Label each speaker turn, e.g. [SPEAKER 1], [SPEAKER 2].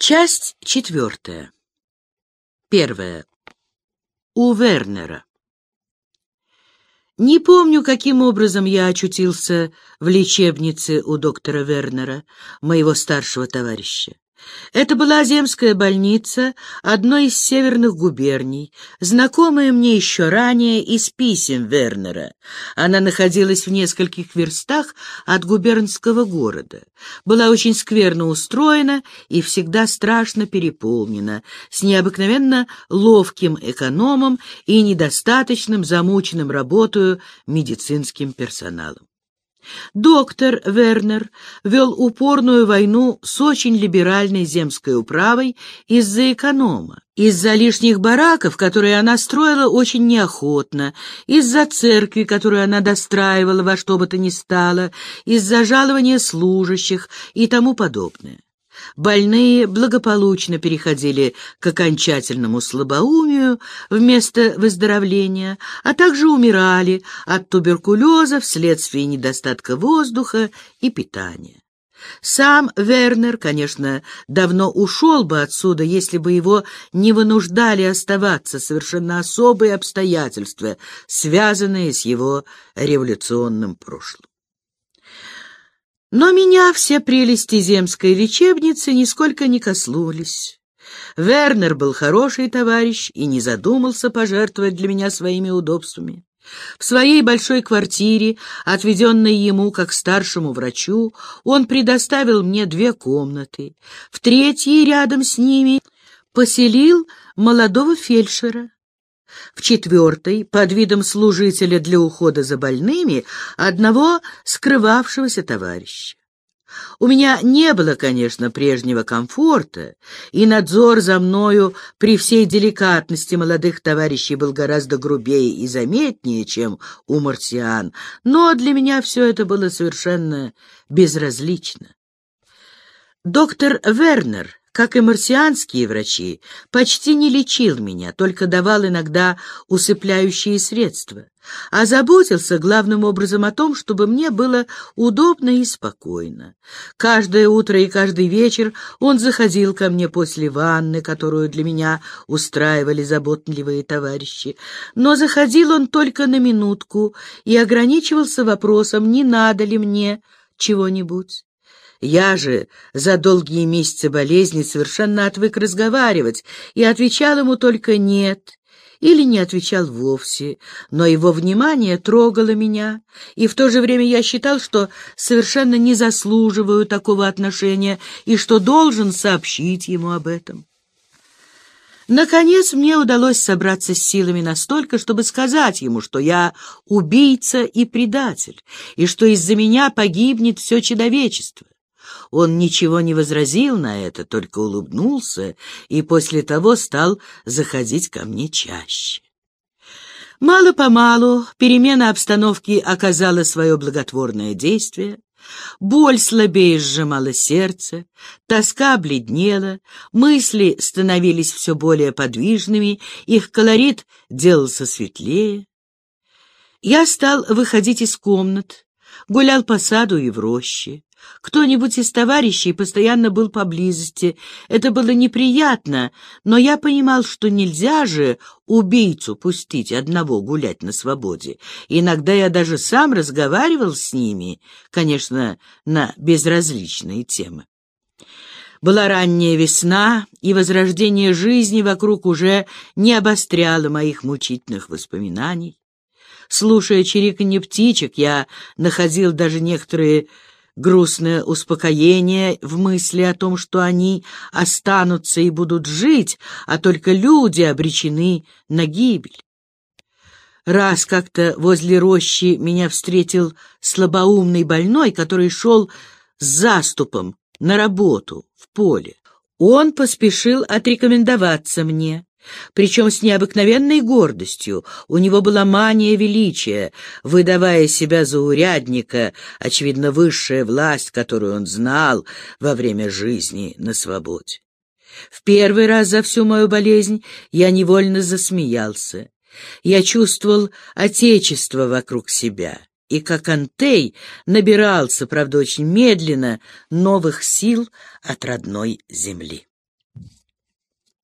[SPEAKER 1] Часть четвертая. Первая. У Вернера. Не помню, каким образом я очутился в лечебнице у доктора Вернера, моего старшего товарища. Это была земская больница одной из северных губерний, знакомая мне еще ранее из писем Вернера. Она находилась в нескольких верстах от губернского города, была очень скверно устроена и всегда страшно переполнена, с необыкновенно ловким экономом и недостаточным замученным работою медицинским персоналом. Доктор Вернер вел упорную войну с очень либеральной земской управой из-за эконома, из-за лишних бараков, которые она строила очень неохотно, из-за церкви, которую она достраивала во что бы то ни стало, из-за жалования служащих и тому подобное. Больные благополучно переходили к окончательному слабоумию вместо выздоровления, а также умирали от туберкулеза вследствие недостатка воздуха и питания. Сам Вернер, конечно, давно ушел бы отсюда, если бы его не вынуждали оставаться совершенно особые обстоятельства, связанные с его революционным прошлым. Но меня все прелести земской лечебницы нисколько не коснулись. Вернер был хороший товарищ и не задумался пожертвовать для меня своими удобствами. В своей большой квартире, отведенной ему как старшему врачу, он предоставил мне две комнаты. В третьей рядом с ними поселил молодого фельдшера. В четвертой, под видом служителя для ухода за больными, одного скрывавшегося товарища. У меня не было, конечно, прежнего комфорта, и надзор за мною при всей деликатности молодых товарищей был гораздо грубее и заметнее, чем у марсиан, но для меня все это было совершенно безразлично. Доктор Вернер как и марсианские врачи, почти не лечил меня, только давал иногда усыпляющие средства, а заботился главным образом о том, чтобы мне было удобно и спокойно. Каждое утро и каждый вечер он заходил ко мне после ванны, которую для меня устраивали заботливые товарищи, но заходил он только на минутку и ограничивался вопросом, не надо ли мне чего-нибудь. Я же за долгие месяцы болезни совершенно отвык разговаривать и отвечал ему только «нет» или не отвечал вовсе, но его внимание трогало меня, и в то же время я считал, что совершенно не заслуживаю такого отношения и что должен сообщить ему об этом. Наконец мне удалось собраться с силами настолько, чтобы сказать ему, что я убийца и предатель, и что из-за меня погибнет все человечество. Он ничего не возразил на это, только улыбнулся и после того стал заходить ко мне чаще. Мало-помалу перемена обстановки оказала свое благотворное действие. Боль слабее сжимала сердце, тоска бледнела, мысли становились все более подвижными, их колорит делался светлее. Я стал выходить из комнат, гулял по саду и в роще. Кто-нибудь из товарищей постоянно был поблизости. Это было неприятно, но я понимал, что нельзя же убийцу пустить одного гулять на свободе. Иногда я даже сам разговаривал с ними, конечно, на безразличные темы. Была ранняя весна, и возрождение жизни вокруг уже не обостряло моих мучительных воспоминаний. Слушая чириканье птичек, я находил даже некоторые грустное успокоение в мысли о том, что они останутся и будут жить, а только люди обречены на гибель. Раз как-то возле рощи меня встретил слабоумный больной, который шел с заступом на работу в поле. Он поспешил отрекомендоваться мне причем с необыкновенной гордостью. У него была мания величия, выдавая себя за урядника, очевидно, высшая власть, которую он знал во время жизни на свободе. В первый раз за всю мою болезнь я невольно засмеялся. Я чувствовал отечество вокруг себя и, как Антей, набирался, правда, очень медленно, новых сил от родной земли.